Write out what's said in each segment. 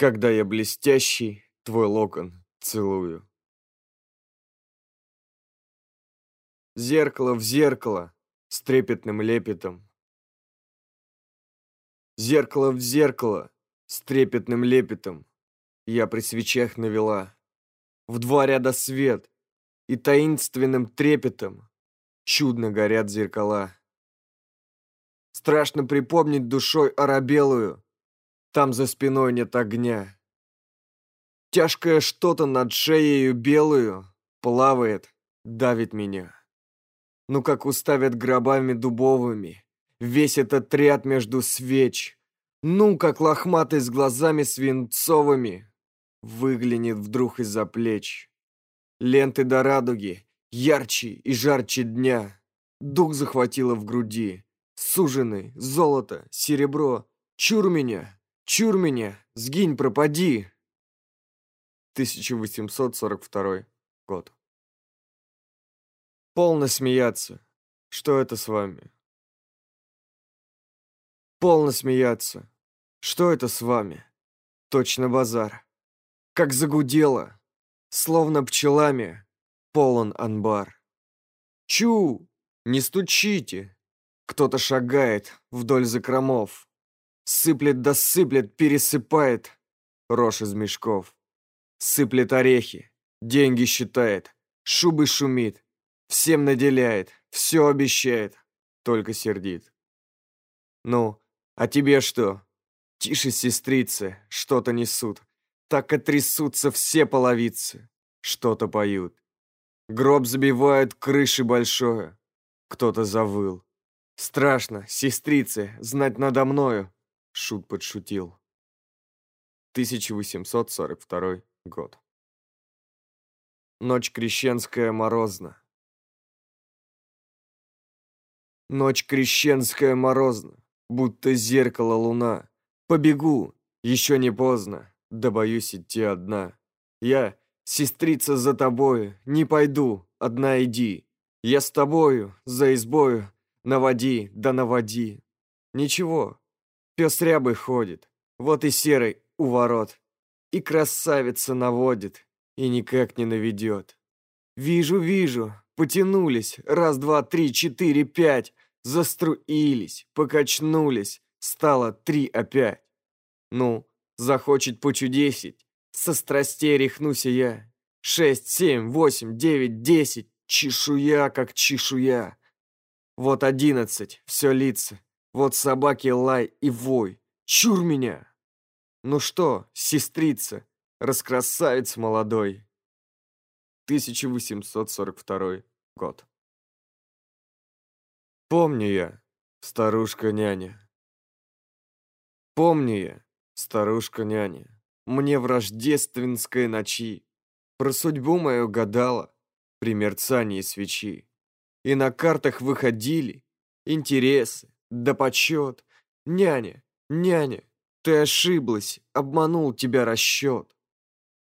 Когда я блестящий, твой локон целую. Зеркало в зеркало с трепетным лепетом. Зеркало в зеркало с трепетным лепетом я при свечах навела. В два ряда свет, и таинственным трепетом чудно горят зеркала. Страшно припомнить душой оробелую, там за спиной нет огня. Тяжкое что-то над шеей белую плавает, давит меня. Ну как уставят гробами дубовыми, весь этот ряд между свеч. Ну как лохматый с глазами свинцовыми выглянет вдруг из-за плеч. Ленты до радуги, ярче и жарче дня. Дух захватило в груди. Суженый, золото, серебро. Чур меня, чур меня, сгинь, пропади. 1842 год. Полно смеяться. Что это с вами? Полно смеяться. Что это с вами? Точно базар. Как загудело, словно пчелами, полон анбар. Чу! Не стучите! Кто-то шагает вдоль закромов. Сыплет да сыплет, пересыпает рожь из мешков. Сыплет орехи, деньги считает, шубы шумит, Всем наделяет, все обещает, только сердит. Ну, а тебе что? Тише, сестрицы, что-то несут. Так и все половицы, что-то поют. Гроб забивают крыши большое, кто-то завыл. Страшно, сестрицы, знать надо мною, шут подшутил. 1842 год. Ночь крещенская морозна. Ночь крещенская морозна, будто зеркало луна. Побегу, еще не поздно, да боюсь идти одна. Я, сестрица, за тобою, не пойду, одна иди. Я с тобою, за избою, наводи, да наводи. Ничего, пес рябый ходит, вот и серый у ворот. И красавица наводит, и никак не наведет. Вижу, вижу, потянулись, раз, два, три, четыре, пять, заструились, покачнулись, стало три опять. Ну, захочет почудесить, со страстей рехнуся я. Шесть, семь, восемь, девять, десять, чешуя как чешуя. Вот одиннадцать, все лица, вот собаки лай и вой. Чур меня! Ну что, сестрица, раскрасавец молодой. 1842 год. Помню я, старушка-няня. Помню я, старушка-няня, мне в рождественской ночи про судьбу мою гадала при мерцании свечи. И на картах выходили интересы, да почет. Няня, няня, ты ошиблась, обманул тебя расчет.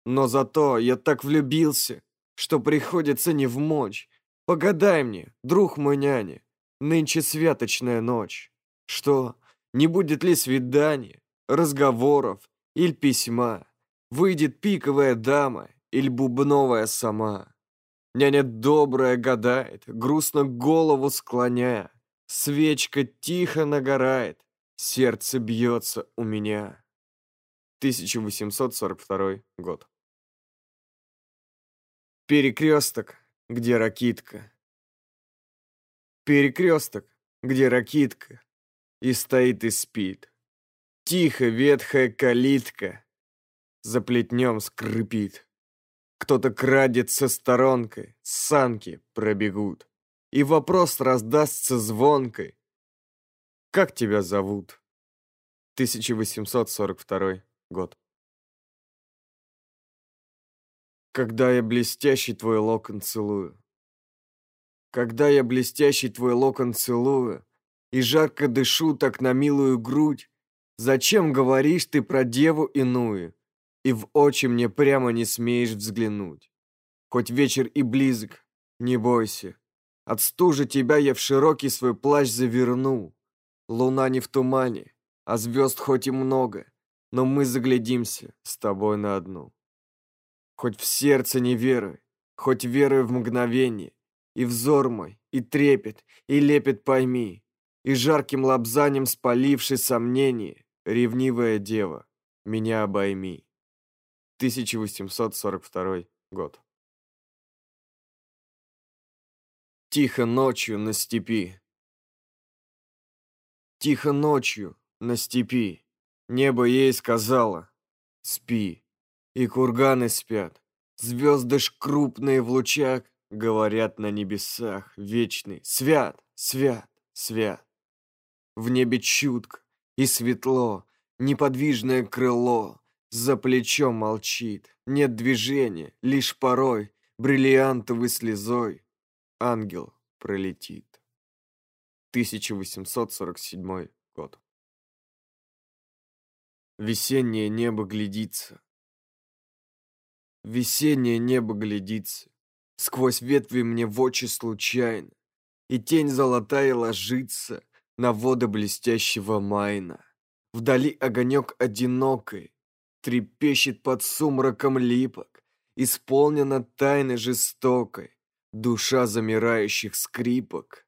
Но зато я так влюбился, что приходится не в мочь. Погадай мне, друг мой няня, нынче святочная ночь. Что, не будет ли свидания, разговоров или письма? Выйдет пиковая дама или бубновая сама? Няня добрая гадает, грустно голову склоняя. Свечка тихо нагорает, сердце бьется у меня. 1842 год. Перекресток, где ракитка. Перекресток, где ракитка. И стоит и спит. Тихо ветхая калитка за плетнем скрипит. Кто-то крадет со сторонкой, санки пробегут. И вопрос раздастся звонкой. Как тебя зовут? 1842 год. Когда я блестящий твой локон целую. Когда я блестящий твой локон целую И жарко дышу так на милую грудь, Зачем говоришь ты про деву иную И в очи мне прямо не смеешь взглянуть? Хоть вечер и близок, не бойся. От стужи тебя я в широкий свой плащ заверну. Луна не в тумане, а звезд хоть и много. но мы заглядимся с тобой на одну. Хоть в сердце не веруй, хоть веруй в мгновение, и взор мой, и трепет, и лепет пойми, и жарким лобзанием спаливший сомнение, ревнивая дева, меня обойми. 1842 год. Тихо ночью на степи. Тихо ночью на степи. Небо ей сказала «Спи». И курганы спят. Звезды ж крупные в лучах Говорят на небесах вечный Свят, свят, свят. В небе чутко и светло, Неподвижное крыло За плечом молчит, нет движения, Лишь порой бриллиантовой слезой ангел пролетит. 1847 год. Весеннее небо глядится. Весеннее небо глядится. Сквозь ветви мне в очи случайно. И тень золотая ложится на воды блестящего майна. Вдали огонек одинокой трепещет под сумраком липок, исполнена тайны жестокой душа замирающих скрипок.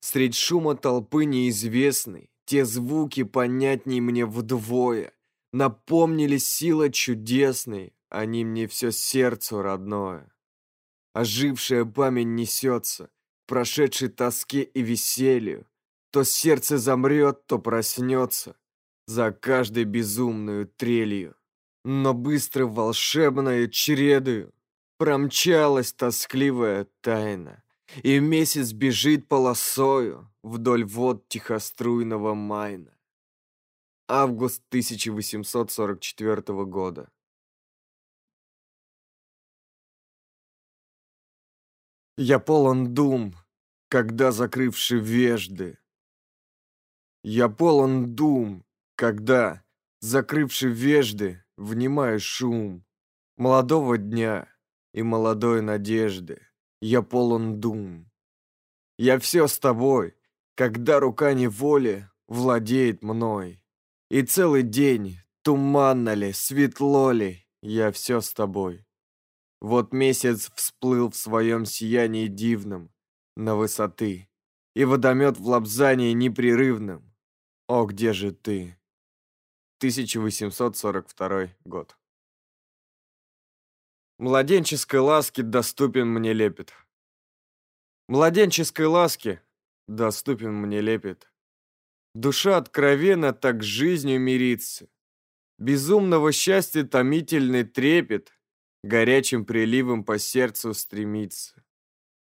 Средь шума толпы неизвестной, те звуки понятней мне вдвое. Напомнили сила чудесной, они мне все сердцу родное. Ожившая память несется, прошедшей тоске и веселью. То сердце замрет, то проснется, за каждой безумную трелью. Но быстро волшебной чередою Промчалась тоскливая тайна, И месяц бежит полосою Вдоль вод тихоструйного майна. Август 1844 года. Я полон дум, когда закрывши вежды. Я полон дум, когда, закрывши вежды, внимаю шум молодого дня и молодой надежды. Я полон дум. Я все с тобой, когда рука неволи владеет мной. И целый день, туманно ли, светло ли, я все с тобой. Вот месяц всплыл в своем сиянии дивном на высоты, и водомет в лапзании непрерывном. О, где же ты? 1842 год. Младенческой ласки доступен мне лепет. Младенческой ласки доступен мне лепет. Душа откровенно так с жизнью мирится. Безумного счастья томительный трепет Горячим приливом по сердцу стремится.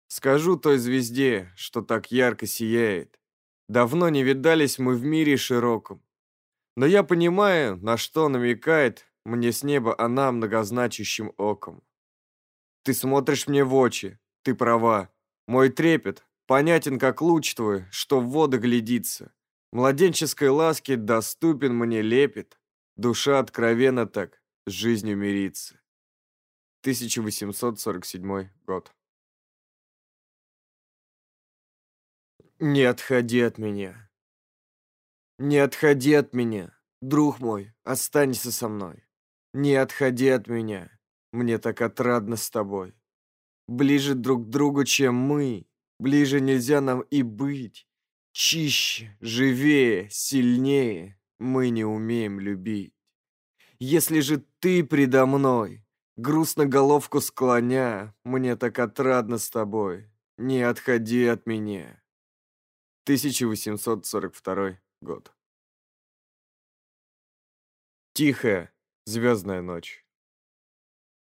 Скажу той звезде, что так ярко сияет. Давно не видались мы в мире широком. Но я понимаю, на что намекает мне с неба она многозначащим оком. Ты смотришь мне в очи, ты права. Мой трепет понятен, как луч твой, что в воды глядится. Младенческой ласки доступен мне лепет. Душа откровенно так с жизнью мирится. 1847 год. Не отходи от меня. Не отходи от меня, друг мой, останься со мной. Не отходи от меня, мне так отрадно с тобой. Ближе друг к другу, чем мы, ближе нельзя нам и быть. Чище, живее, сильнее мы не умеем любить. Если же ты предо мной, грустно головку склоня, мне так отрадно с тобой, не отходи от меня. 1842 год. Тихая, Звездная ночь.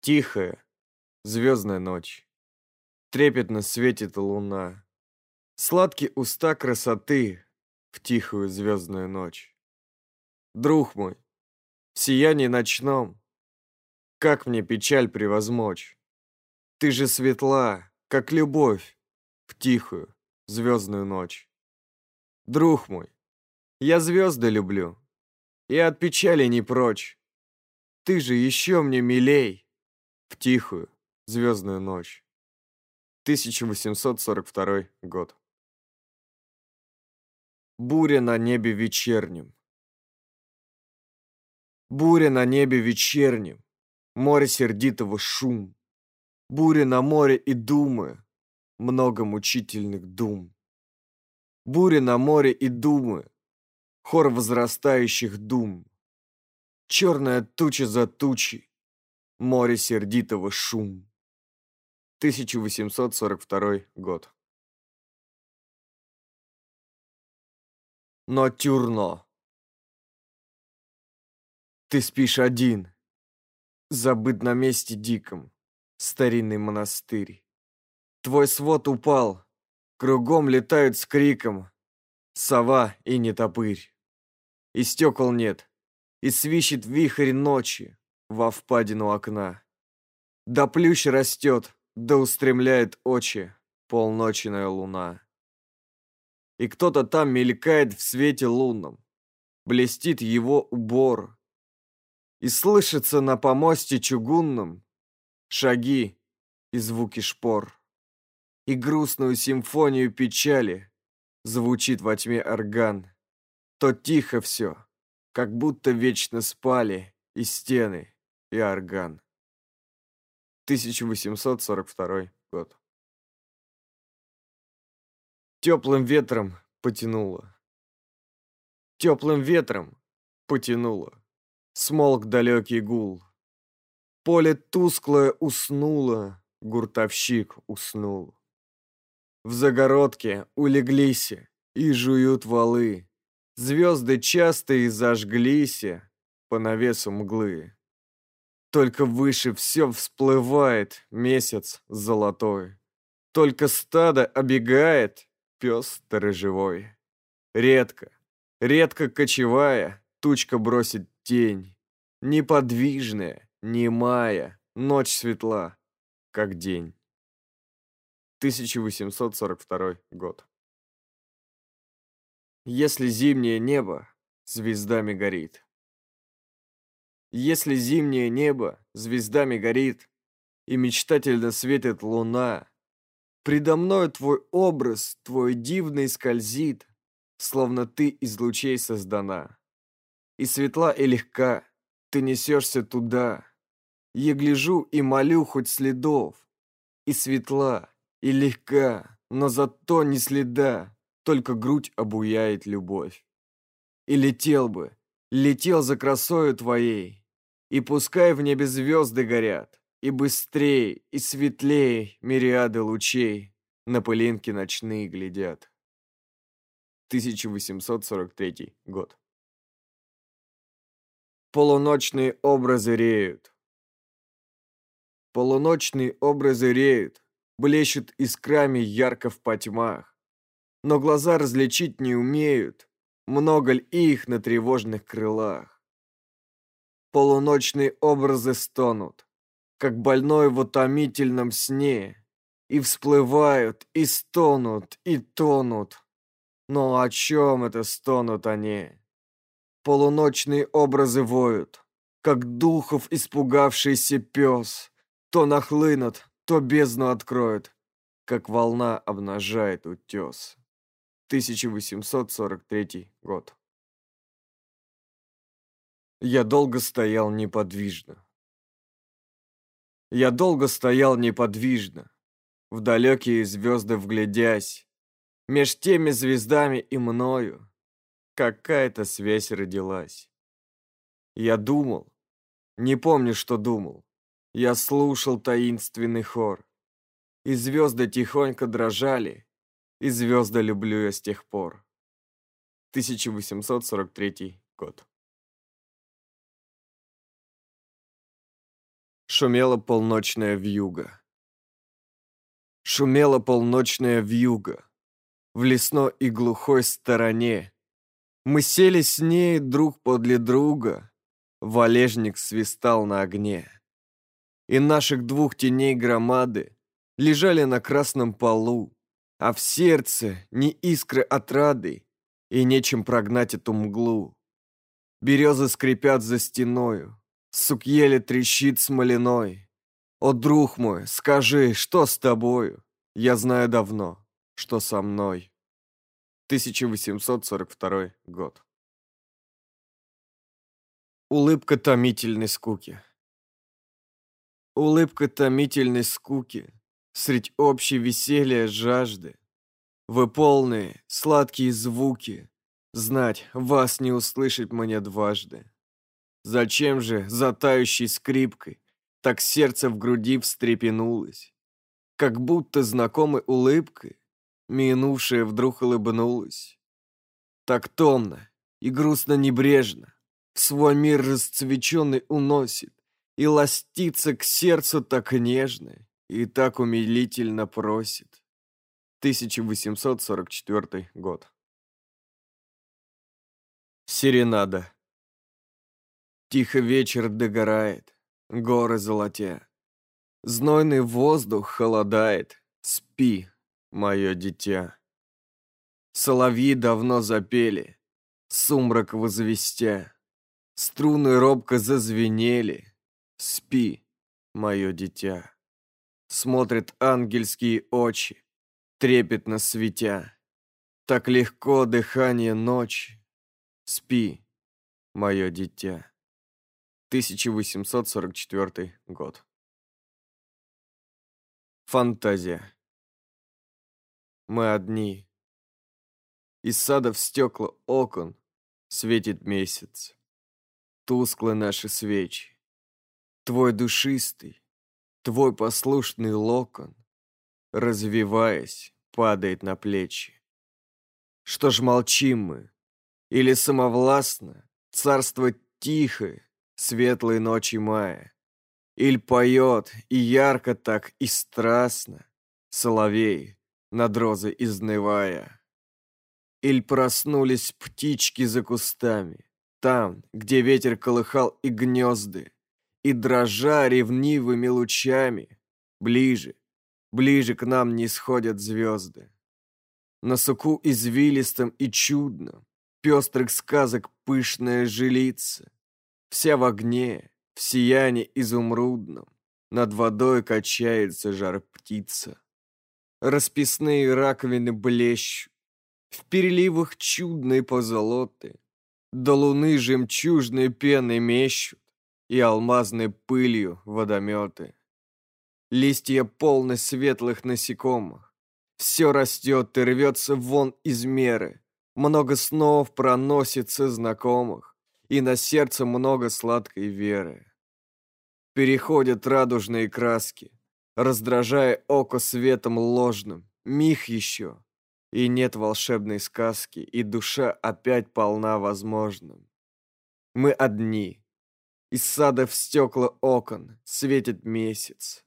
Тихая, звездная ночь. Трепетно светит луна. Сладкие уста красоты в тихую звездную ночь. Друг мой, в сиянии ночном, как мне печаль превозмочь? Ты же светла, как любовь, в тихую звездную ночь. Друг мой, я звезды люблю, и от печали не прочь. Ты же еще мне милей. В тихую, звездную ночь. 1842 год. Буря на небе вечернем. Буря на небе вечернем, море сердитого шум. Буря на море и думы, много мучительных дум. Буря на море и думы, хор возрастающих дум. Черная туча за тучей, море сердитого шум. 1842 год. Но тюрно. Ты спишь один, забыт на месте диком, старинный монастырь. Твой свод упал, кругом летают с криком сова и нетопырь. И стекол нет, и свищет вихрь ночи во впадину окна. Да плющ растет, да устремляет очи полночная луна. И кто-то там мелькает в свете лунном, блестит его убор, и слышится на помосте чугунном Шаги и звуки шпор. И грустную симфонию печали Звучит во тьме орган. То тихо все, как будто вечно спали И стены, и орган. 1842 год. Теплым ветром потянуло. Теплым ветром потянуло. Смолк далекий гул. Поле тусклое уснуло, гуртовщик уснул. В загородке улеглись и жуют валы. Звезды часто и зажглись по навесу мглы. Только выше все всплывает месяц золотой. Только стадо обегает пес сторожевой. Редко, редко кочевая, тучка бросит тень, неподвижная, немая, ночь светла, как день. 1842 год. Если зимнее небо звездами горит. Если зимнее небо звездами горит, и мечтательно светит луна, предо мною твой образ, твой дивный скользит, словно ты из лучей создана и светла, и легка, ты несешься туда. Я гляжу и молю хоть следов, и светла, и легка, но зато не следа, только грудь обуяет любовь. И летел бы, летел за красою твоей, и пускай в небе звезды горят, и быстрей, и светлей мириады лучей на пылинки ночные глядят. 1843 год. Полуночные образы реют. Полуночные образы реют, блещут искрами ярко в потьмах. Но глаза различить не умеют, много ли их на тревожных крылах. Полуночные образы стонут, как больной в утомительном сне, и всплывают, и стонут, и тонут. Но о чем это стонут они? Полуночные образы воют, как духов испугавшийся пес. То нахлынут, то бездну откроют, как волна обнажает утес. 1843 год. Я долго стоял неподвижно. Я долго стоял неподвижно, в далекие звезды вглядясь, меж теми звездами и мною, Какая-то связь родилась. Я думал, не помню, что думал. Я слушал таинственный хор. И звезды тихонько дрожали, и звезды люблю я с тех пор. 1843 год. Шумела полночная вьюга. Шумела полночная вьюга. В лесной и глухой стороне мы сели с ней друг подле друга, Валежник свистал на огне. И наших двух теней громады Лежали на красном полу, А в сердце не искры отрады И нечем прогнать эту мглу. Березы скрипят за стеною, Сук еле трещит смоляной. О, друг мой, скажи, что с тобою? Я знаю давно, что со мной. 1842 год. Улыбка томительной скуки. Улыбка томительной скуки Средь общей веселья жажды. Вы полные, сладкие звуки, Знать, вас не услышать мне дважды. Зачем же, за тающей скрипкой, Так сердце в груди встрепенулось? Как будто знакомой улыбкой Минувшая вдруг улыбнулась. Так томно и грустно-небрежно в свой мир расцвеченный уносит, И ластится к сердцу так нежно, и так умилительно просит. 1844 год. Серенада. Тихо вечер догорает, горы золотя. Знойный воздух холодает, спи, мое дитя. Соловьи давно запели, сумрак возвестя. Струны робко зазвенели. Спи, мое дитя. Смотрят ангельские очи, трепетно светя. Так легко дыхание ночи. Спи, мое дитя. 1844 год. Фантазия. Мы одни. Из сада в стекла окон светит месяц тусклы наши свечи. Твой душистый, твой послушный локон, развиваясь, падает на плечи. Что ж молчим мы? Или самовластно, царство тихое, светлой ночи мая? Иль поет и ярко так, и страстно, соловей, над розой изнывая? Иль проснулись птички за кустами, там, где ветер колыхал и гнезды, и дрожа ревнивыми лучами, ближе, ближе к нам не сходят звезды. На суку извилистом и чудном, пестрых сказок пышная жилица, вся в огне, в сиянии изумрудном, над водой качается жар птица. Расписные раковины блещут, в переливах чудной позолоты, до луны жемчужной пены мещут И алмазной пылью водометы. Листья полны светлых насекомых. Все растет и рвется вон из меры. Много снов проносится знакомых, И на сердце много сладкой веры. Переходят радужные краски, Раздражая око светом ложным. Миг еще, и нет волшебной сказки, и душа опять полна возможным. Мы одни. Из сада в стекла окон светит месяц.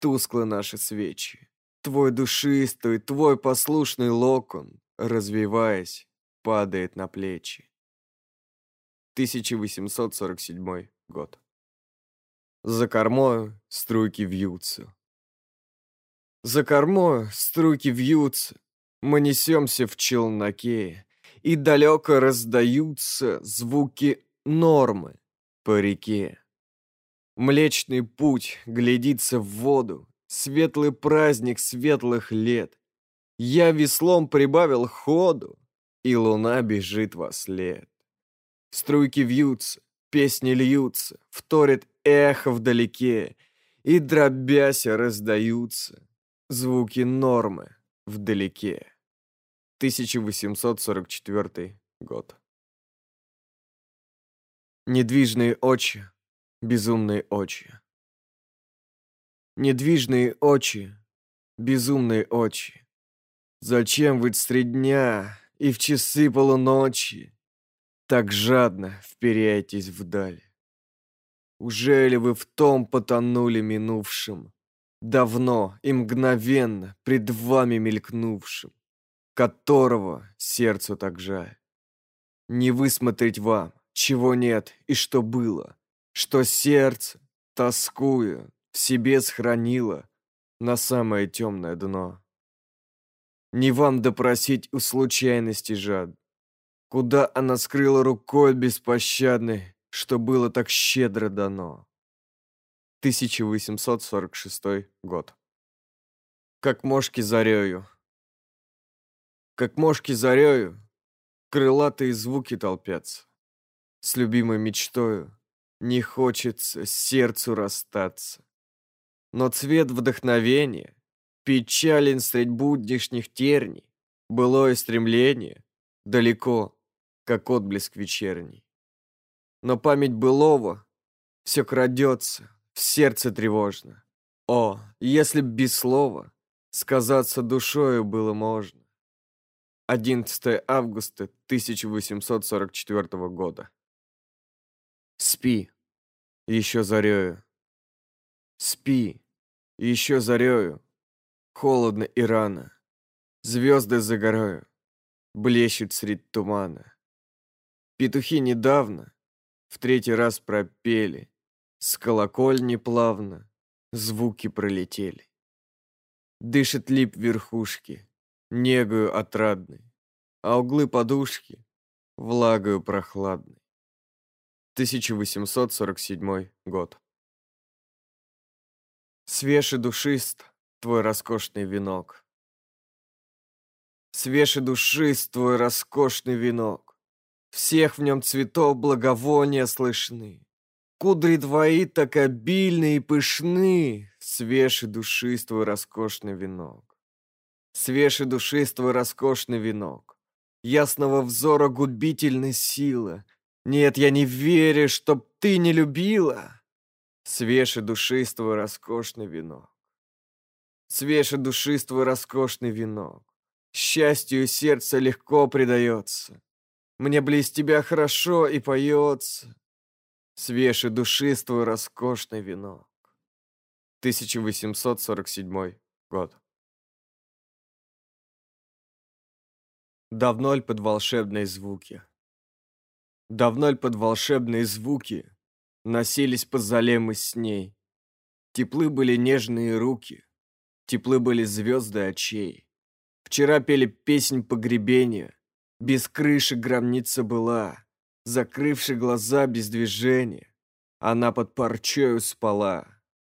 Тусклы наши свечи. Твой душистый, твой послушный локон, развиваясь, падает на плечи. 1847 год. За кормою струйки вьются. За кормою струйки вьются, мы несемся в челноке, и далеко раздаются звуки нормы по реке. Млечный путь глядится в воду, светлый праздник светлых лет. Я веслом прибавил ходу, и луна бежит во след. Струйки вьются, песни льются, вторит эхо вдалеке, и дробяся раздаются звуки нормы вдалеке. 1844 год. Недвижные очи, безумные очи. Недвижные очи, безумные очи. Зачем вы средь дня и в часы полуночи так жадно вперяетесь вдаль? Ужели вы в том потонули минувшим, давно и мгновенно пред вами мелькнувшим, которого сердцу так жаль. Не высмотреть вам, чего нет и что было, что сердце, тоскуя, в себе сохранило на самое темное дно. Не вам допросить у случайности жад, куда она скрыла рукой беспощадной, что было так щедро дано. 1846 год. Как мошки зарею. Как мошки зарею, крылатые звуки толпятся. С любимой мечтою, не хочется сердцу расстаться. Но цвет вдохновения, печален средь буднишних терний, былое стремление далеко, как отблеск вечерний. Но память былого все крадется, в сердце тревожно. О, если б без слова сказаться душою было можно. 11 августа 1844 года. Спи, еще зарею. Спи, еще зарею. Холодно и рано. Звезды загораю. Блещут среди тумана. Петухи недавно в третий раз пропели. С колокольни плавно звуки пролетели. Дышит лип верхушки, негою отрадной, а углы подушки влагою прохладной. 1847 год. Свеж и душист твой роскошный венок. Свеж и душист твой роскошный венок. Всех в нем цветов благовония слышны. Кудри твои так обильны и пышны, Свеж и душист твой роскошный венок. Свеж и душист твой роскошный венок. Ясного взора губительной силы, нет, я не верю, чтоб ты не любила. Свеж и душиствый роскошный венок. Свеж и душиствый роскошный венок. Счастью сердце легко предается. Мне близ тебя хорошо и поется. Свеж и душиствый роскошный венок. 1847 год. Давно ль под волшебные звуки Давно ль под волшебные звуки Носились по зале мы с ней. Теплы были нежные руки, Теплы были звезды очей. Вчера пели песнь погребения, Без крыши гробница была, Закрывши глаза без движения. Она под парчою спала.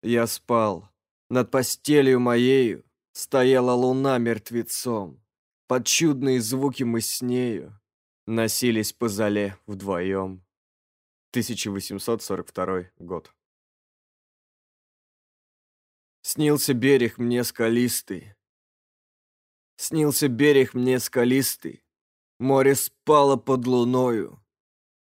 Я спал. Над постелью моею Стояла луна мертвецом. Под чудные звуки мы с нею Носились по зале вдвоем. 1842 год. Снился берег мне скалистый. Снился берег мне скалистый. Море спало под луною.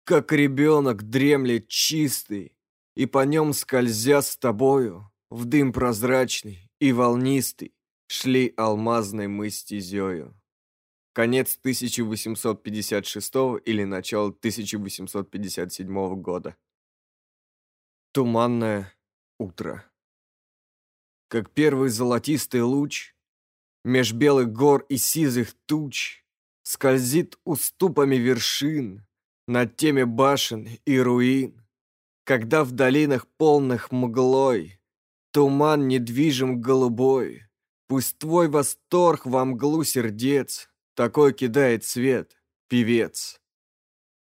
Как ребенок дремлет чистый, И по нем скользя с тобою, В дым прозрачный и волнистый, Шли алмазной мы стезею. Конец 1856 или начало 1857 года. Туманное утро. Как первый золотистый луч Меж белых гор и сизых туч Скользит уступами вершин Над теми башен и руин, Когда в долинах полных мглой Туман недвижим голубой, Пусть твой восторг во мглу сердец такой кидает свет, певец.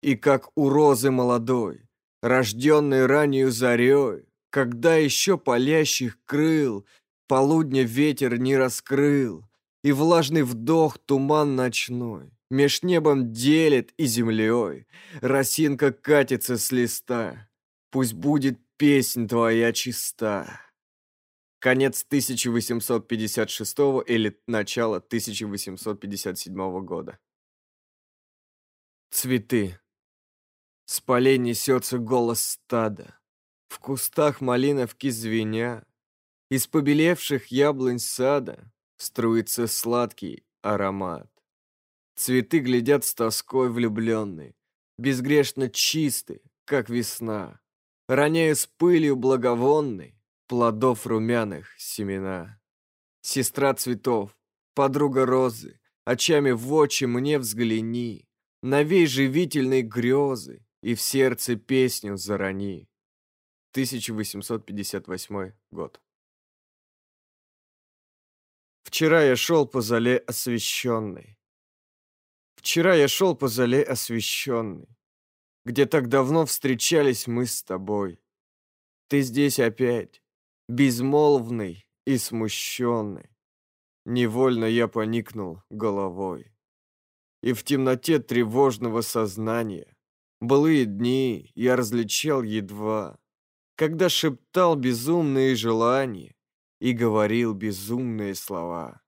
И как у розы молодой, рожденной раннюю зарей, когда еще палящих крыл полудня ветер не раскрыл, и влажный вдох туман ночной меж небом делит и землей, росинка катится с листа, пусть будет песнь твоя чиста. Конец 1856 или начало 1857 года. Цветы. С полей несется голос стада. В кустах малиновки звеня. Из побелевших яблонь сада Струится сладкий аромат. Цветы глядят с тоской влюбленные, Безгрешно чисты, как весна. Роняя с пылью благовонной, плодов румяных семена. Сестра цветов, подруга розы, очами в очи мне взгляни, Новей живительной грезы и в сердце песню зарони. 1858 год. Вчера я шел по зале освещенной. Вчера я шел по зале освещенной, где так давно встречались мы с тобой. Ты здесь опять, безмолвный и смущенный. Невольно я поникнул головой. И в темноте тревожного сознания Былые дни я различал едва, Когда шептал безумные желания И говорил безумные слова.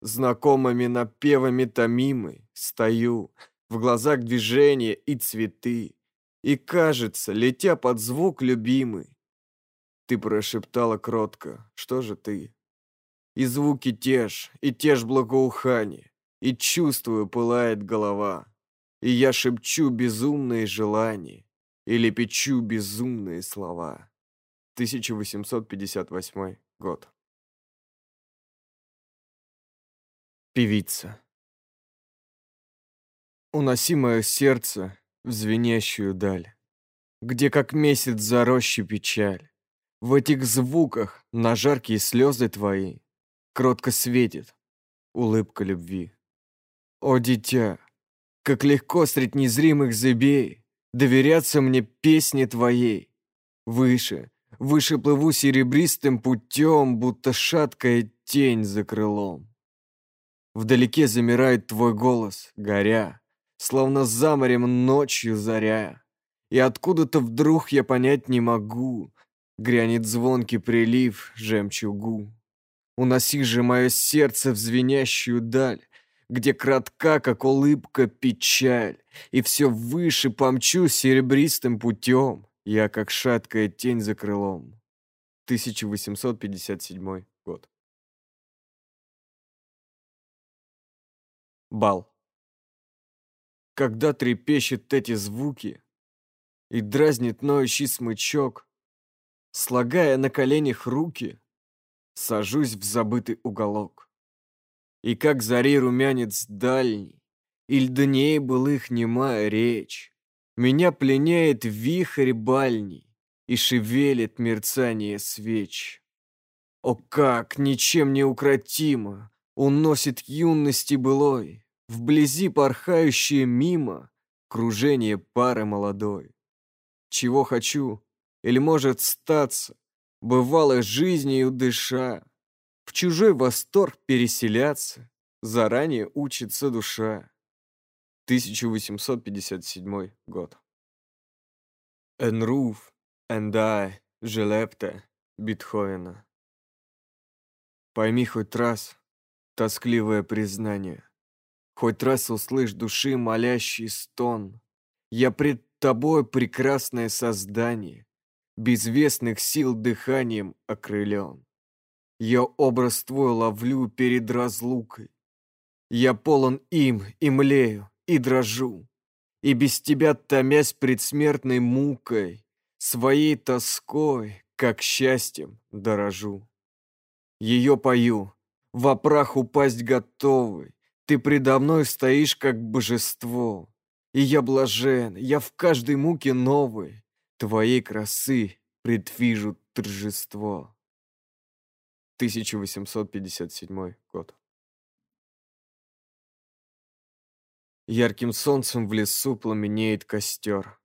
Знакомыми напевами томимы Стою, в глазах движения и цветы, И кажется, летя под звук любимый, Ты прошептала кротко, что же ты? И звуки те ж, и те ж благоухания, И чувствую, пылает голова. И я шепчу безумные желания Или печу безумные слова. 1858 год. Певица. Уноси мое сердце в звенящую даль, Где как месяц за рощей печаль. В этих звуках на жаркие слезы твои Кротко светит улыбка любви. О, дитя, как легко средь незримых зыбей Доверяться мне песне твоей. Выше, выше плыву серебристым путем, Будто шаткая тень за крылом. Вдалеке замирает твой голос, горя, Словно за морем ночью заря. И откуда-то вдруг я понять не могу, Грянет звонкий прилив жемчугу. Уноси же мое сердце в звенящую даль, Где кратка, как улыбка, печаль, И все выше помчу серебристым путем, Я, как шаткая тень за крылом. 1857 год. Бал. Когда трепещут эти звуки И дразнит ноющий смычок, Слагая на коленях руки, Сажусь в забытый уголок. И как зари румянец дальний, И льдней былых немая речь, Меня пленяет вихрь бальний И шевелит мерцание свеч. О как, ничем не укротимо, Уносит юности былой, Вблизи порхающие мимо Кружение пары молодой. Чего хочу, или может статься, Бывало жизнью дыша, В чужой восторг переселяться, Заранее учится душа. 1857 год. Энруф, Эндай, Желепте, Бетховена. Пойми хоть раз тоскливое признание, Хоть раз услышь души молящий стон. Я пред тобой прекрасное создание, Безвестных сил дыханием окрылен. Я образ твой ловлю перед разлукой. Я полон им и млею, и дрожу. И без тебя, томясь предсмертной мукой, Своей тоской, как счастьем, дорожу. Ее пою, во прах упасть готовый, ты предо мной стоишь как божество, И я блажен, я в каждой муке новой, Твоей красы предвижу торжество. 1857 год. Ярким солнцем в лесу пламенеет костер.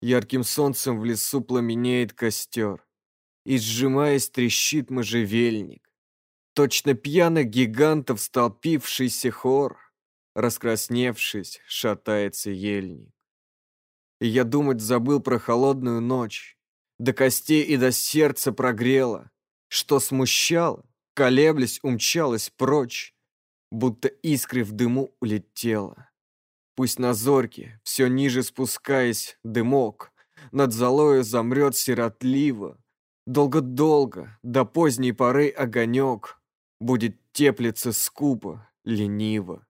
Ярким солнцем в лесу пламенеет костер, И, сжимаясь, трещит можжевельник. Точно пьяных гигантов столпившийся хор, Раскрасневшись, шатается ельник. И я думать забыл про холодную ночь, До костей и до сердца прогрела, Что смущало, колеблясь, умчалась прочь, Будто искры в дыму улетела. Пусть на зорьке, все ниже спускаясь, дымок. Над золою замрет сиротливо, Долго-долго, до поздней поры огонек Будет теплиться скупо, лениво.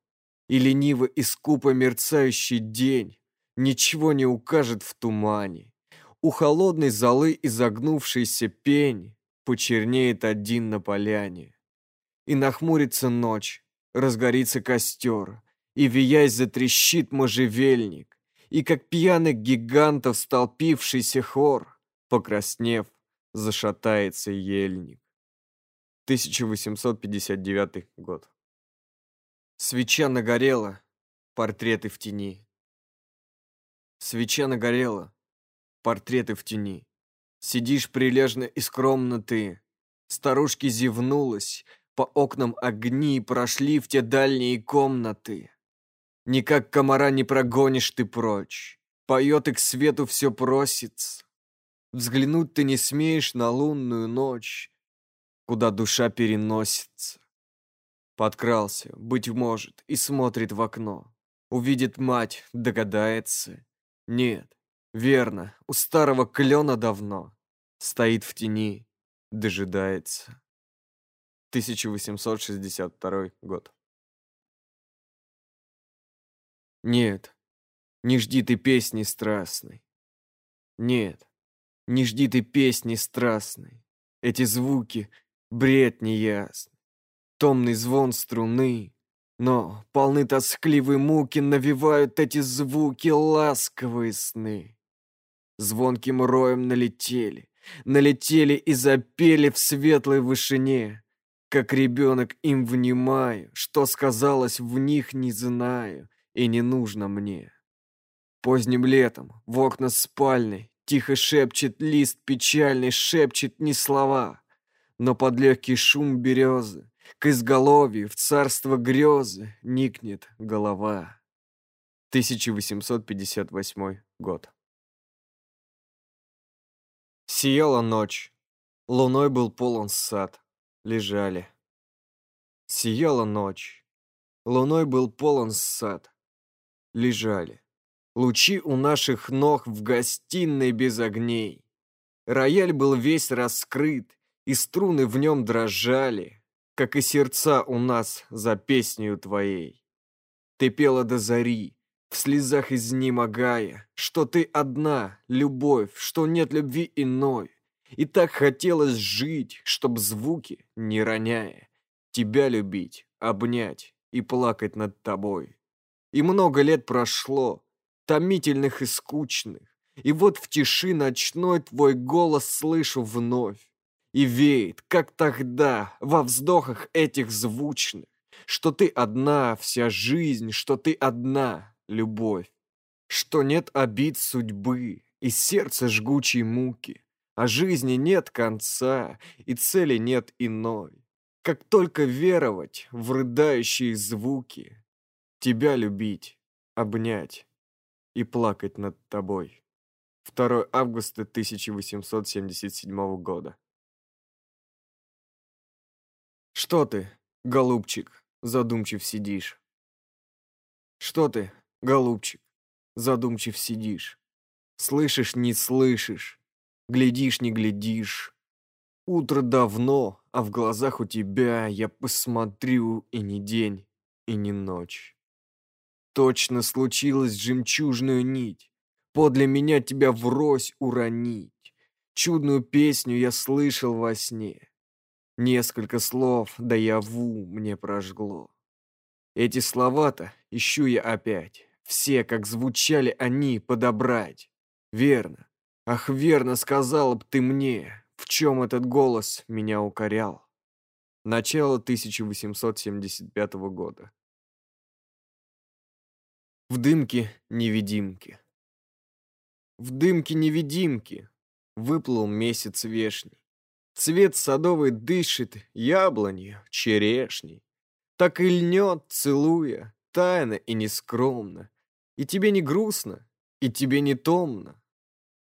И лениво и скупо мерцающий день Ничего не укажет в тумане. У холодной золы изогнувшийся пень Почернеет один на поляне. И нахмурится ночь, разгорится костер, И, виясь, затрещит можжевельник, И, как пьяных гигантов столпившийся хор, Покраснев, зашатается ельник. 1859 год. Свеча нагорела, портреты в тени. Свеча нагорела, портреты в тени. Сидишь прилежно и скромно ты. Старушки зевнулась, по окнам огни прошли в те дальние комнаты. Никак комара не прогонишь ты прочь. Поет и к свету все просится. Взглянуть ты не смеешь на лунную ночь, Куда душа переносится. Подкрался, быть может, и смотрит в окно. Увидит мать, догадается. Нет, верно, у старого клена давно. Стоит в тени, дожидается. 1862 год. Нет, не жди ты песни страстной. Нет, не жди ты песни страстной. Эти звуки — бред неясный. Томный звон струны, но полны тоскливой муки Навевают эти звуки ласковые сны. Звонким роем налетели, налетели и запели в светлой вышине. Как ребенок им внимаю, что сказалось в них не знаю и не нужно мне. Поздним летом в окна спальни тихо шепчет лист печальный, шепчет не слова, но под легкий шум березы к изголовью в царство грезы никнет голова. 1858 год. Сияла ночь, луной был полон сад, лежали. Сияла ночь, луной был полон сад, лежали. Лучи у наших ног в гостиной без огней. Рояль был весь раскрыт, и струны в нем дрожали, как и сердца у нас за песнею твоей. Ты пела до зари, в слезах изнемогая, что ты одна, любовь, что нет любви иной. И так хотелось жить, чтоб звуки, не роняя, тебя любить, обнять и плакать над тобой. И много лет прошло, томительных и скучных, и вот в тиши ночной твой голос слышу вновь. И веет, как тогда, во вздохах этих звучных, что ты одна, вся жизнь, что ты одна, любовь, что нет обид судьбы и сердца жгучей муки, а жизни нет конца и цели нет иной, как только веровать в рыдающие звуки, тебя любить, обнять и плакать над тобой. 2 августа 1877 года. Что ты, голубчик, задумчив сидишь? Что ты, голубчик, задумчив сидишь? Слышишь, не слышишь, глядишь, не глядишь. Утро давно, а в глазах у тебя я посмотрю и не день, и не ночь. Точно случилась жемчужную нить, подле меня тебя врозь уронить. Чудную песню я слышал во сне. Несколько слов, да яву, мне прожгло. Эти слова-то ищу я опять. Все, как звучали они, подобрать. Верно. Ах, верно сказала б ты мне, в чем этот голос меня укорял. Начало 1875 года. В дымке невидимки. В дымке невидимки выплыл месяц вешний. Цвет садовый дышит яблонью, черешней. Так и льнет, целуя, тайно и нескромно. И тебе не грустно, и тебе не томно.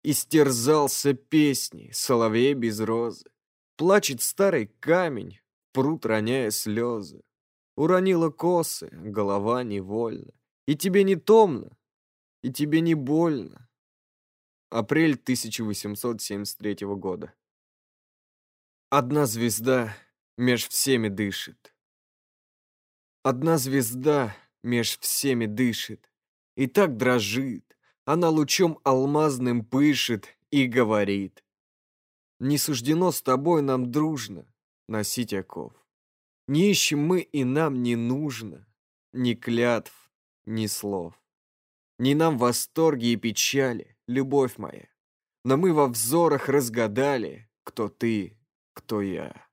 Истерзался песней соловей без розы. Плачет старый камень, пруд роняя слезы. Уронила косы, голова невольно. И тебе не томно, и тебе не больно. Апрель 1873 года. Одна звезда меж всеми дышит. Одна звезда меж всеми дышит, И так дрожит, она лучом алмазным пышет и говорит. Не суждено с тобой нам дружно носить оков. Не ищем мы, и нам не нужно ни клятв, ни слов. Ни нам восторги и печали, любовь моя. Но мы во взорах разгадали, кто ты, кто я.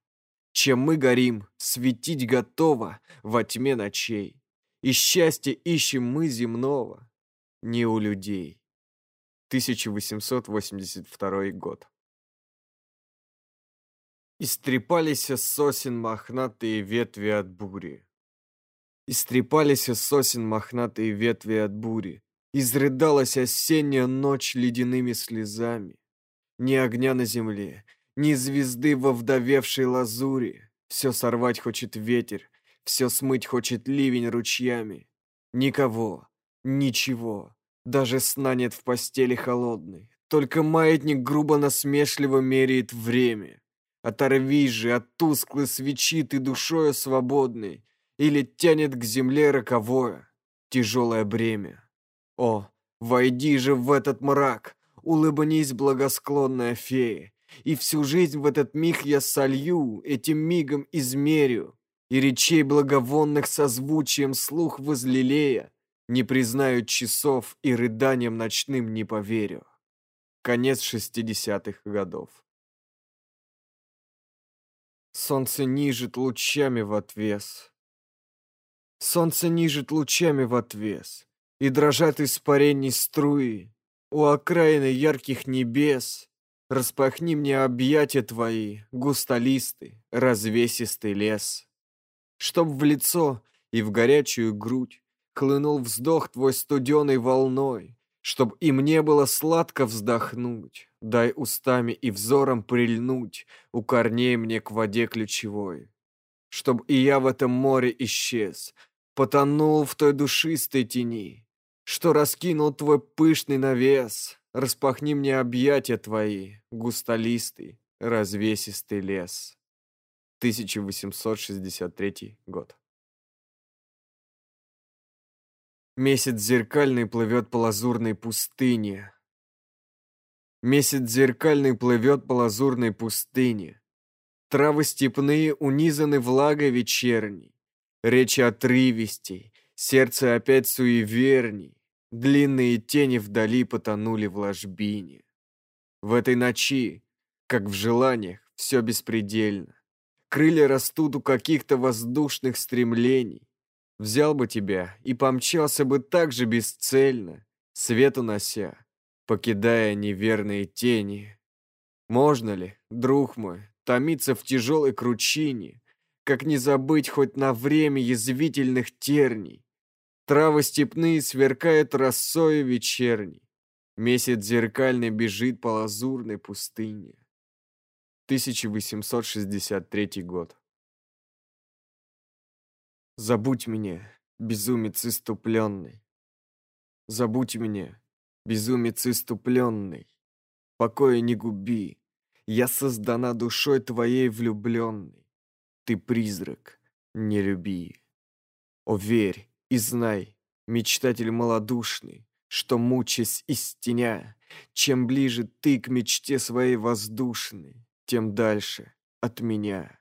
Чем мы горим, светить готово во тьме ночей. И счастье ищем мы земного, не у людей. 1882 год. Истрепались сосен мохнатые ветви от бури. Истрепались сосен мохнатые ветви от бури. Изрыдалась осенняя ночь ледяными слезами. Ни огня на земле, ни звезды во вдовевшей лазури. Все сорвать хочет ветер, все смыть хочет ливень ручьями. Никого, ничего, даже сна нет в постели холодной. Только маятник грубо насмешливо меряет время. Оторвись же от тусклой свечи ты душою свободной, Или тянет к земле роковое, тяжелое бремя. О, войди же в этот мрак, улыбнись, благосклонная фея, И всю жизнь в этот миг я солью, этим мигом измерю, И речей благовонных созвучием слух возлелея, Не признаю часов и рыданием ночным не поверю. Конец шестидесятых годов. Солнце нижет лучами в отвес. Солнце нижет лучами в отвес, И дрожат испарений струи. У окраины ярких небес Распахни мне объятия твои, Густолистый, развесистый лес. Чтоб в лицо и в горячую грудь Хлынул вздох твой студеной волной, Чтоб и мне было сладко вздохнуть, Дай устами и взором прильнуть У корней мне к воде ключевой. Чтоб и я в этом море исчез, Потонул в той душистой тени, Что раскинул твой пышный навес, Распахни мне объятия твои, Густолистый, развесистый лес. 1863 год. Месяц зеркальный плывет по лазурной пустыне. Месяц зеркальный плывет по лазурной пустыне. Травы степные унизаны влагой вечерней. Речи отрывистей, сердце опять суеверней. Длинные тени вдали потонули в ложбине. В этой ночи, как в желаниях, все беспредельно. Крылья растут у каких-то воздушных стремлений. Взял бы тебя и помчался бы так же бесцельно, свет унося, покидая неверные тени. Можно ли, друг мой, томиться в тяжелой кручине, как не забыть хоть на время язвительных терний? Травы степные сверкают росою вечерней, Месяц зеркальный бежит по лазурной пустыне. 1863 год. Забудь меня, безумец иступленный. Забудь меня, безумец иступленный. Покоя не губи, я создана душой твоей влюбленной. Ты призрак, не люби. О, верь и знай, мечтатель малодушный, что, мучаясь из теня, чем ближе ты к мечте своей воздушной, тем дальше от меня.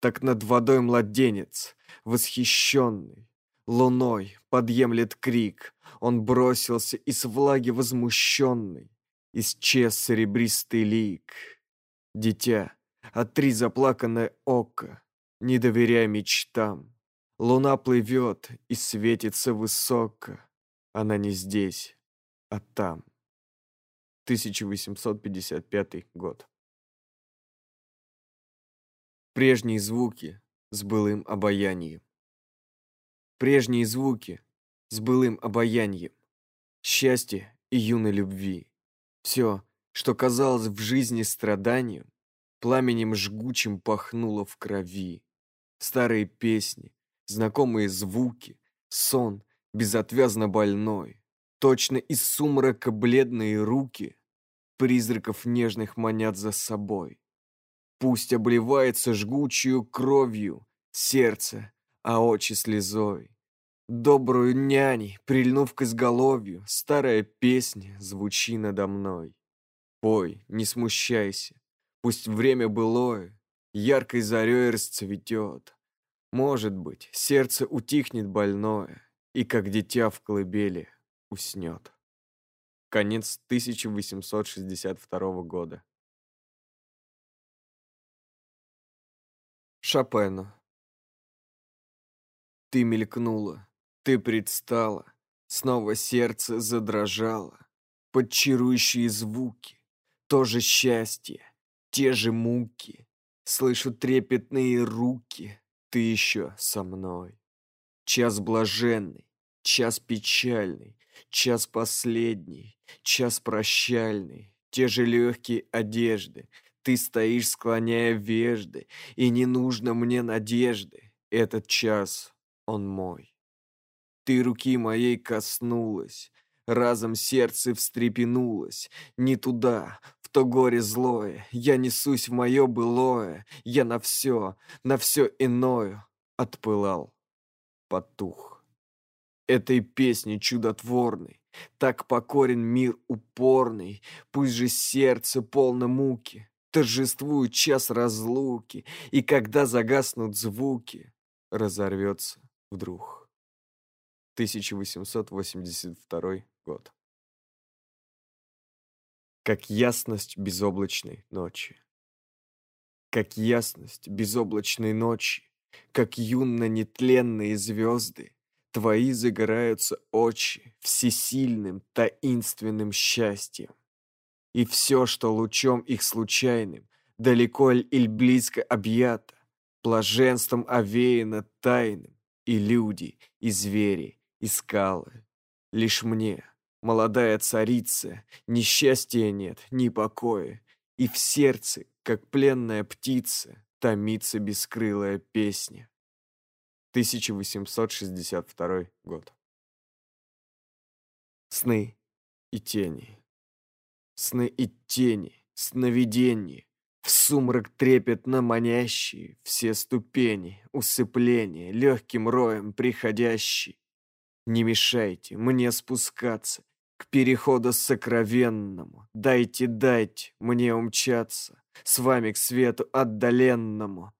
Так над водой младенец, восхищенный, Луной подъемлет крик, Он бросился из влаги возмущенный, Исчез серебристый лик. Дитя, отри заплаканное око, Не доверяй мечтам. Луна плывет и светится высоко, Она не здесь, а там. 1855 год. Прежние звуки с былым обаянием. Прежние звуки с былым обаянием. Счастье и юной любви. Все, что казалось в жизни страданием, пламенем жгучим пахнуло в крови. Старые песни, знакомые звуки, сон безотвязно больной. Точно из сумрака бледные руки призраков нежных манят за собой. Пусть обливается жгучую кровью сердце, а очи слезой. Добрую няни, прильнув к изголовью, старая песня звучи надо мной. Пой, не смущайся, пусть время былое яркой зарей расцветет. Может быть, сердце утихнет больное, и как дитя в колыбели уснет. Конец 1862 года. Шопену. Ты мелькнула, ты предстала, снова сердце задрожало. Под чарующие звуки, то же счастье, те же муки. Слышу трепетные руки, ты еще со мной. час блаженный, час печальный, час последний, час прощальный, те же легкие одежды, ты стоишь, склоняя вежды, и не нужно мне надежды, этот час, он мой. Ты руки моей коснулась, разом сердце встрепенулось, не туда, то горе злое, я несусь в мое былое, я на все, на все иное отпылал, потух. Этой песни чудотворной, так покорен мир упорный, пусть же сердце полно муки, торжествует час разлуки, и когда загаснут звуки, разорвется вдруг. 1882 год. Как ясность безоблачной ночи. Как ясность безоблачной ночи, как юно-нетленные звезды, Твои загораются очи всесильным, таинственным счастьем. И все, что лучом их случайным, далеко или близко объято, блаженством овеяно тайным, и люди, и звери, и скалы. Лишь мне, молодая царица, ни счастья нет, ни покоя, и в сердце, как пленная птица, томится бескрылая песня. 1862 год. Сны и тени. Сны и тени, сновидения, В сумрак трепетно манящие, Все ступени, усыпления, Легким роем приходящие. Не мешайте мне спускаться К переходу сокровенному. Дайте, дайте мне умчаться С вами к свету отдаленному.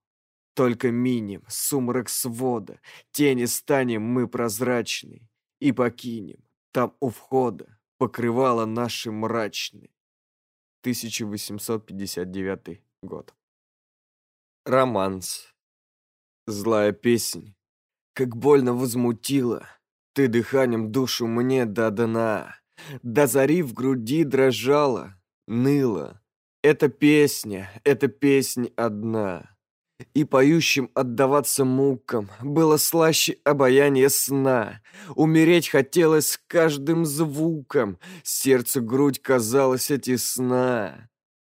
Только минем сумрак свода, Тени станем мы прозрачны И покинем там у входа покрывало наши мрачные. 1859 год. Романс. Злая песнь, как больно возмутила, Ты дыханием душу мне до дна, До зари в груди дрожала, ныла. Эта песня, эта песнь одна. И поющим отдаваться мукам Было слаще обаяние сна. Умереть хотелось с каждым звуком, Сердцу грудь казалась тесна.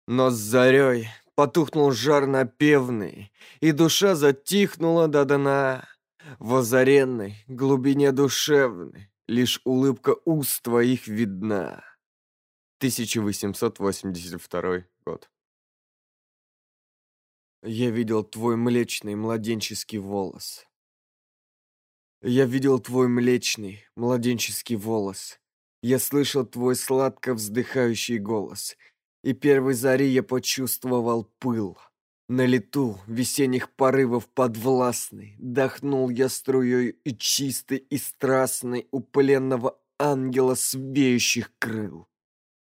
Но с зарей потухнул жар напевный, И душа затихнула до дна. В озаренной глубине душевной Лишь улыбка уст твоих видна. 1882 год. Я видел твой млечный младенческий волос. Я видел твой млечный младенческий волос. Я слышал твой сладко вздыхающий голос. И первой зари я почувствовал пыл. На лету весенних порывов подвластный Дохнул я струей и чистой, и страстной У пленного ангела с веющих крыл.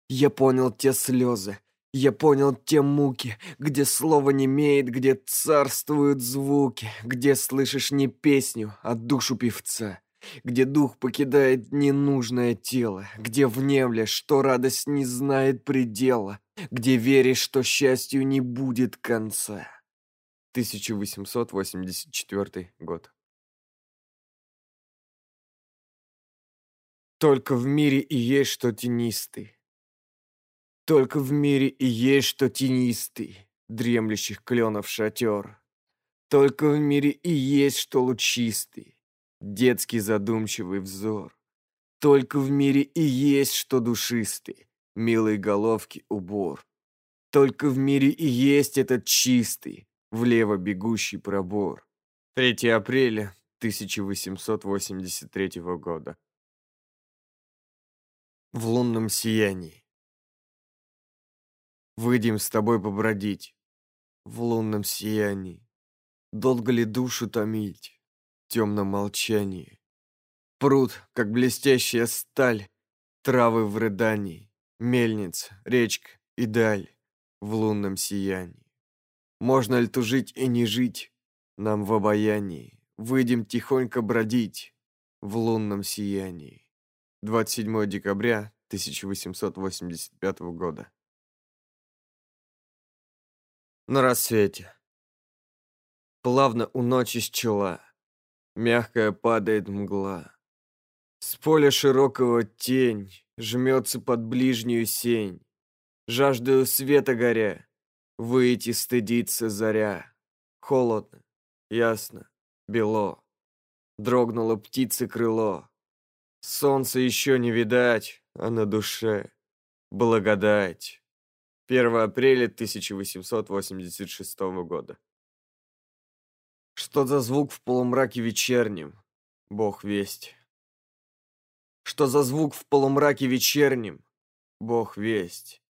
Я понял те слезы, я понял те муки, где слово не имеет, где царствуют звуки, где слышишь не песню, а душу певца, где дух покидает ненужное тело, где внемля, что радость не знает предела, где веришь, что счастью не будет конца. 1884 год. Только в мире и есть что тенистый, только в мире и есть что тенистый, дремлющих кленов шатер. Только в мире и есть что лучистый, детский задумчивый взор. Только в мире и есть что душистый, милой головки убор. Только в мире и есть этот чистый, влево бегущий пробор. 3 апреля 1883 года. В лунном сиянии. Выйдем с тобой побродить В лунном сиянии. Долго ли душу томить В темном молчании? Пруд, как блестящая сталь, Травы в рыдании, Мельница, речка и даль В лунном сиянии. Можно ли тужить и не жить Нам в обаянии? Выйдем тихонько бродить В лунном сиянии. 27 декабря 1885 года. На рассвете. Плавно у ночи с. Мягкая падает мгла. С поля широкого тень Жмется под ближнюю сень. Жаждаю света горя, Выйти стыдится заря. Холодно, ясно, бело. Дрогнуло птицы крыло. Солнца еще не видать, а на душе благодать. 1 апреля 1886 года. Что за звук в полумраке вечернем? Бог весть. Что за звук в полумраке вечернем? Бог весть.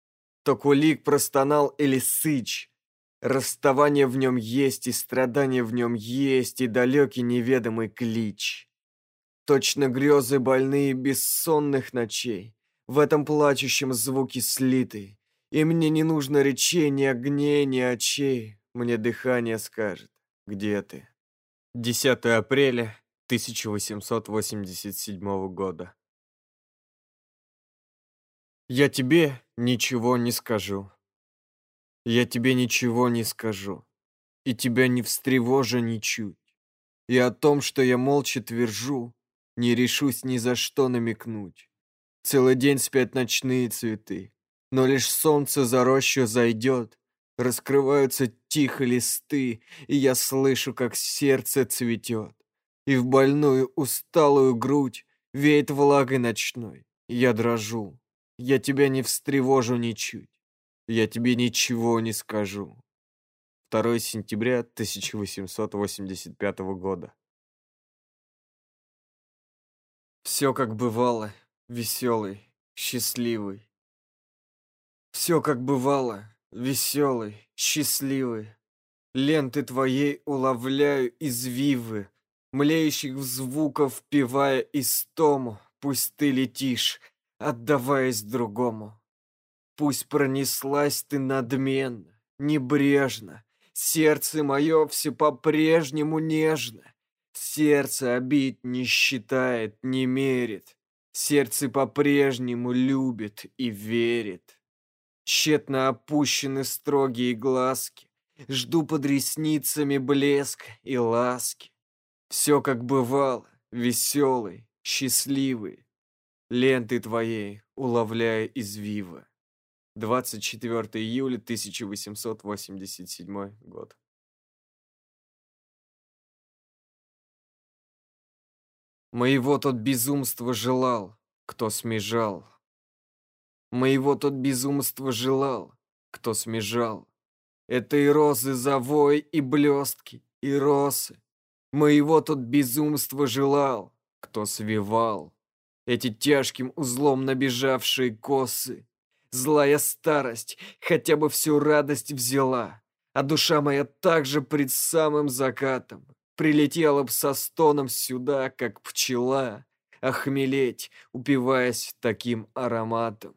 То кулик простонал или сыч. Расставание в нем есть, и страдание в нем есть, и далекий неведомый клич. Точно грезы больные бессонных ночей, В этом плачущем звуке слиты, И мне не нужно речей, ни огней, ни очей, Мне дыхание скажет, где ты. 10 апреля 1887 года. Я тебе ничего не скажу. Я тебе ничего не скажу. И тебя не встревожу ничуть. И о том, что я молча твержу, не решусь ни за что намекнуть. Целый день спят ночные цветы, но лишь солнце за рощу зайдет, Раскрываются тихо листы, и я слышу, как сердце цветет. И в больную усталую грудь веет влагой ночной. Я дрожу, я тебя не встревожу ничуть, я тебе ничего не скажу. 2 сентября 1885 года. Все как бывало, веселый, счастливый. Все как бывало, веселый, счастливый. Ленты твоей уловляю извивы, Млеющих звуков впивая истому, Пусть ты летишь, отдаваясь другому. Пусть пронеслась ты надменно, небрежно, Сердце мое все по-прежнему нежно, Сердце обид не считает, не мерит, Сердце по-прежнему любит и верит. Тщетно опущены строгие глазки, Жду под ресницами блеск и ласки. Все как бывало, веселый, счастливый, Ленты твоей уловляя извивы. 24 июля 1887 год. Моего тот безумства желал, кто смежал. Моего тот безумства желал, кто смежал. Это и розы завой, и блестки, и росы. Моего тот безумства желал, кто свивал. Эти тяжким узлом набежавшие косы. Злая старость хотя бы всю радость взяла, А душа моя также пред самым закатом Прилетела б со стоном сюда, как пчела, Охмелеть, упиваясь таким ароматом.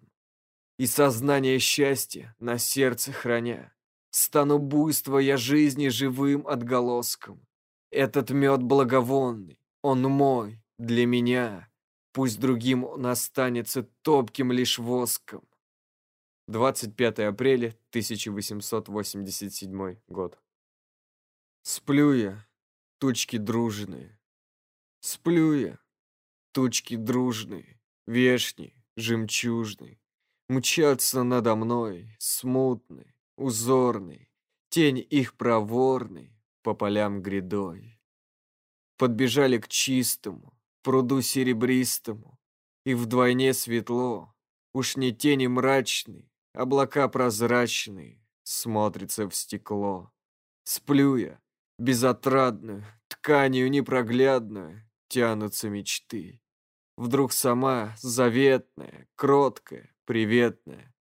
И сознание счастья на сердце храня, Стану буйства я жизни живым отголоском. Этот мед благовонный, он мой, для меня. Пусть другим он останется топким лишь воском. 25 апреля 1887 год. Сплю я, тучки дружные. Сплю я, тучки дружные, вешние, жемчужные. Мчатся надо мной, смутный, узорный, Тень их проворный по полям грядой. Подбежали к чистому, пруду серебристому, И вдвойне светло, уж не тени мрачной, Облака прозрачные смотрятся в стекло. Сплю я, безотрадную, тканью непроглядную Тянутся мечты. Вдруг сама заветная, кроткая, приветная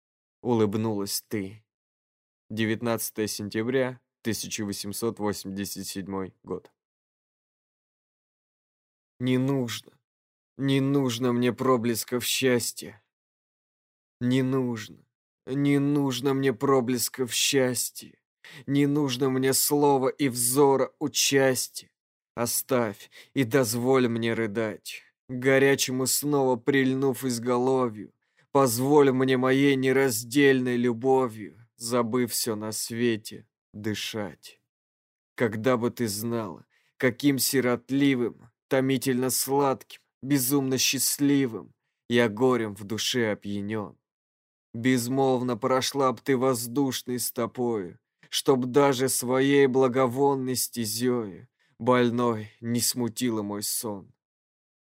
Улыбнулась ты. 19 сентября 1887 год. Не нужно, не нужно мне проблесков счастья. Не нужно. Не нужно мне проблесков счастья, Не нужно мне слова и взора участия. Оставь и дозволь мне рыдать, Горячему снова прильнув изголовью, Позволь мне моей нераздельной любовью, Забыв все на свете, дышать. Когда бы ты знала, каким сиротливым, томительно сладким, безумно счастливым я горем в душе опьянен. Безмолвно прошла б ты воздушной стопою, Чтоб даже своей благовонной стезёю Больной не смутила мой сон.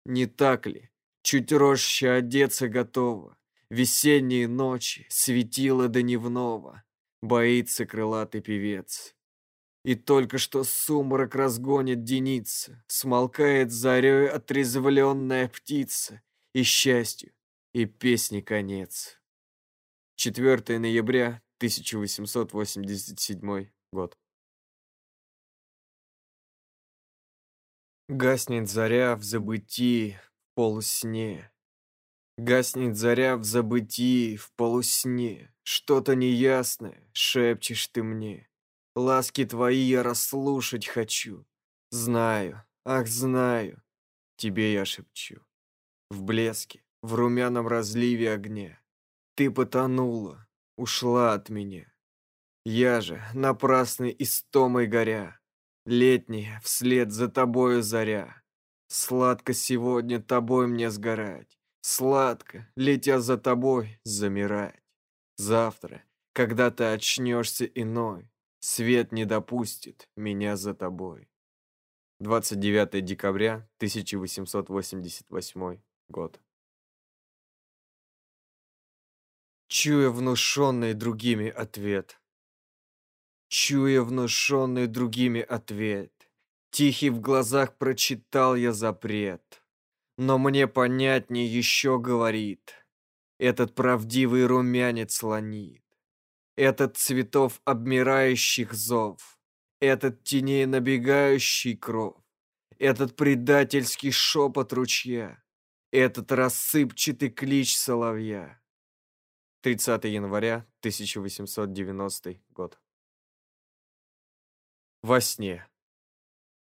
Не так ли, чуть роща одеться готова, Весенние ночи, светило до дневного, Боится крылатый певец. И только что сумрак разгонит деница, Смолкает зарей отрезвленная птица, И счастью, и песни конец. 4 ноября 1887 год. Гаснет заря в забытии, в полусне. Гаснет заря в забытии, в полусне. Что-то неясное шепчешь ты мне. Ласки твои я расслушать хочу. Знаю, ах, знаю, тебе я шепчу. В блеске, в румяном разливе огня. Ты потонула, ушла от меня. Я же, напрасный истомой горя, Летняя, вслед за тобою заря. Сладко сегодня тобой мне сгорать, Сладко, летя за тобой, замирать. Завтра, когда ты очнешься иной, Свет не допустит меня за тобой. 29 декабря 1888 год. чуя внушенный другими ответ. Чуя внушенный другими ответ, Тихий в глазах прочитал я запрет. Но мне понятнее еще говорит, Этот правдивый румянец слонит, Этот цветов обмирающих зов, Этот теней набегающий кров, Этот предательский шепот ручья, Этот рассыпчатый клич соловья. 30 января 1890 год. Во сне,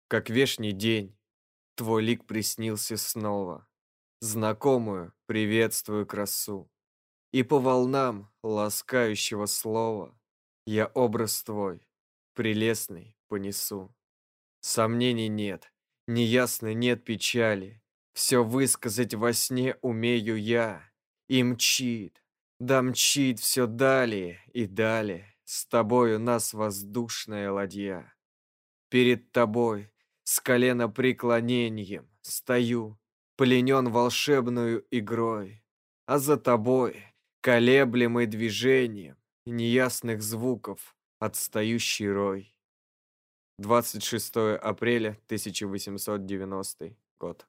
как вешний день, твой лик приснился снова. Знакомую приветствую красу. И по волнам ласкающего слова Я образ твой, прелестный, понесу. Сомнений нет, неясной нет печали, Все высказать во сне умею я, И мчит, да мчит все далее и далее, С тобою нас воздушная ладья. Перед тобой с колено преклонением Стою, пленен волшебную игрой, А за тобой, колеблемый движением Неясных звуков, отстающий рой. 26 апреля 1890 год.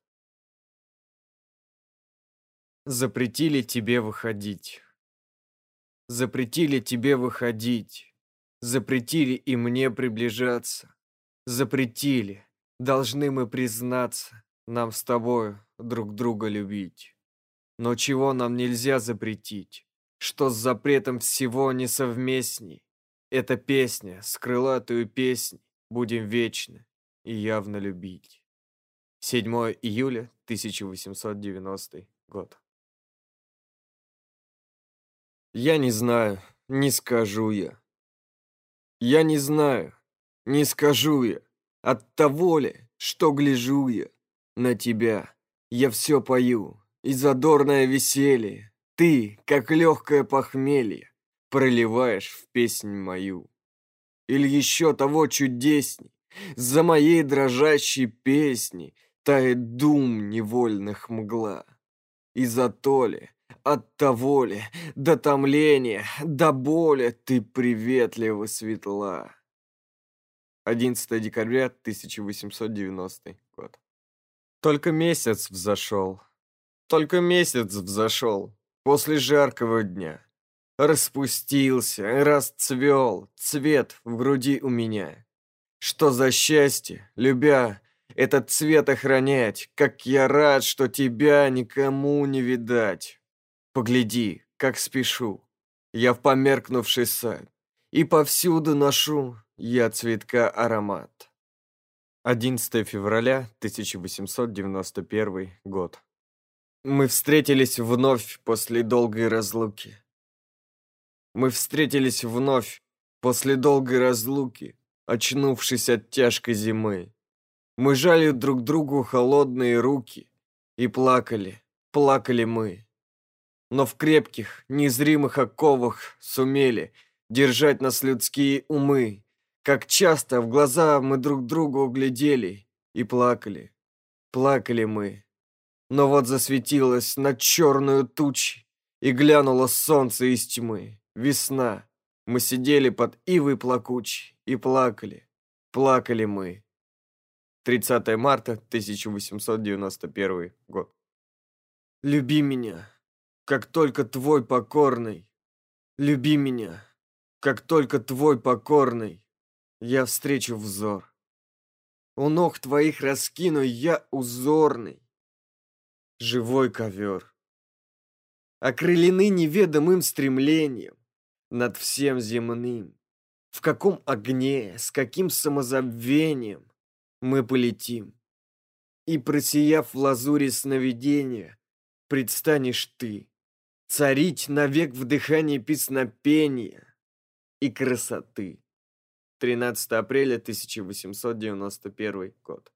Запретили тебе выходить. Запретили тебе выходить. Запретили и мне приближаться. Запретили. Должны мы признаться, нам с тобою друг друга любить. Но чего нам нельзя запретить? Что с запретом всего несовместней? Эта песня, с крылатую песнь, будем вечно и явно любить. 7 июля 1890 год. Я не знаю, не скажу я. Я не знаю, не скажу я. От того ли, что гляжу я на тебя, я все пою, и задорное веселье Ты, как легкое похмелье, проливаешь в песнь мою. Или еще того чудесней, за моей дрожащей песней Тает дум невольных мгла. И за то ли, от того ли, до томления, до боли ты приветлива светла. 11 декабря 1890 год. Только месяц взошел, только месяц взошел после жаркого дня. Распустился, расцвел цвет в груди у меня. Что за счастье, любя, этот цвет охранять, как я рад, что тебя никому не видать. Погляди, как спешу, я в померкнувший сад, И повсюду ношу я цветка аромат. 11 февраля 1891 год. Мы встретились вновь после долгой разлуки. Мы встретились вновь после долгой разлуки, очнувшись от тяжкой зимы. Мы жали друг другу холодные руки и плакали, плакали мы. Но в крепких, незримых оковах сумели держать нас людские умы. Как часто в глаза мы друг другу углядели и плакали, плакали мы. Но вот засветилось над черную тучи, и глянуло солнце из тьмы. Весна. Мы сидели под ивой плакучей и плакали, плакали мы. 30 марта 1891 год. Люби меня, как только твой покорный. Люби меня, как только твой покорный. Я встречу взор. У ног твоих раскину я узорный. Живой ковер. Окрылены неведомым стремлением над всем земным. В каком огне, с каким самозабвением мы полетим. И, просияв в лазуре сновидения, предстанешь ты, царить навек в дыхании песнопения и красоты. 13 апреля 1891 год.